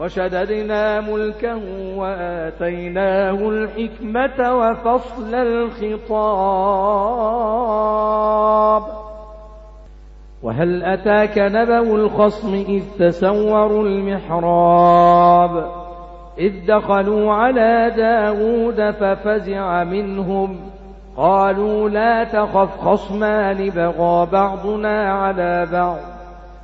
وشددنا ملكه وآتيناه الحكمة وفصل الخطاب. وهل أتاك نبأ الخصم إذ تسوروا المحراب؟ إذ دخلوا على داود ففزع منهم. قالوا لا تخف خصمان بغى بعضنا على بعض.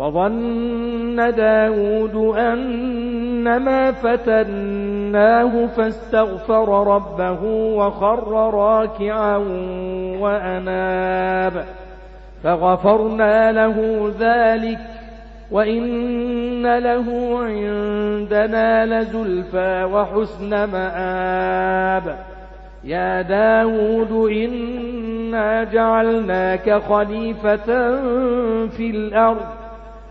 وظن داود أنما فتناه فاستغفر ربه وخر راكعا وأناب. فغفرنا له ذلك وإن له عندنا لزلفى وحسن مآب. يا داود إنا جعلناك خليفة في الأرض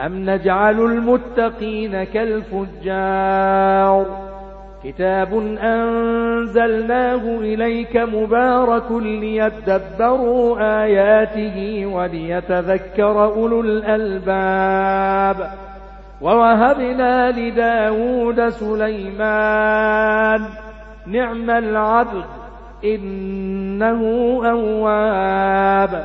أم نجعل المتقين كالفجار كتاب أنزلناه إليك مبارك ليتدبروا آياته وليتذكر أولو الألباب ووهبنا لداود سليمان نعم العبد إنه أواب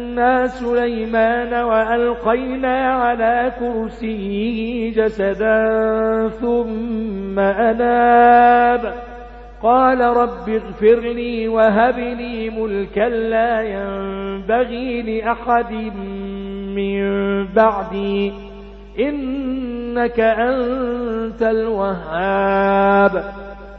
سليمان وألقينا على كرسيه جسدا ثم أناب قال رب اغفر لي وهب لي ملكا لا ينبغي لأحد من بعدي إنك أنت الوهاب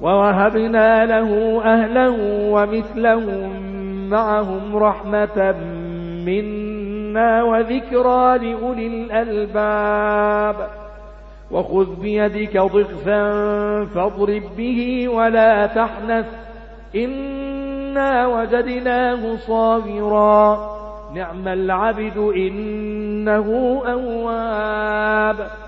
ووهبنا له أهلا ومثلهم معهم رحمة منا وذكرى لأولي الألباب. وخذ بيدك ضغثا فاضرب به ولا تحنث. إنا وجدناه صابرا. نعم العبد إنه أواب.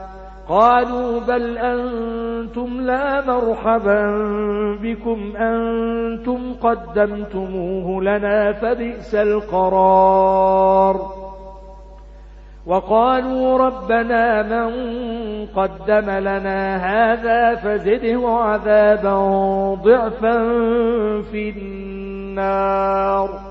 قالوا بل أنتم لا مرحبا بكم أنتم قدمتموه لنا فبئس القرار. وقالوا ربنا من قدم لنا هذا فزده عذابا ضعفا في النار.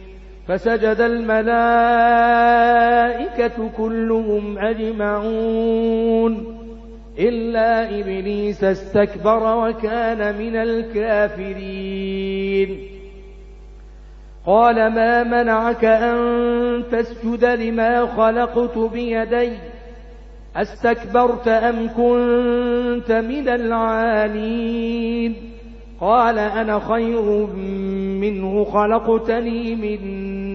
فسجد الملائكة كلهم أجمعون. إلا إبليس استكبر وكان من الكافرين. قال ما منعك أن تسجد لما خلقت بيدي؟ أستكبرت أم كنت من العالين؟ قال أنا خير منه خلقتني من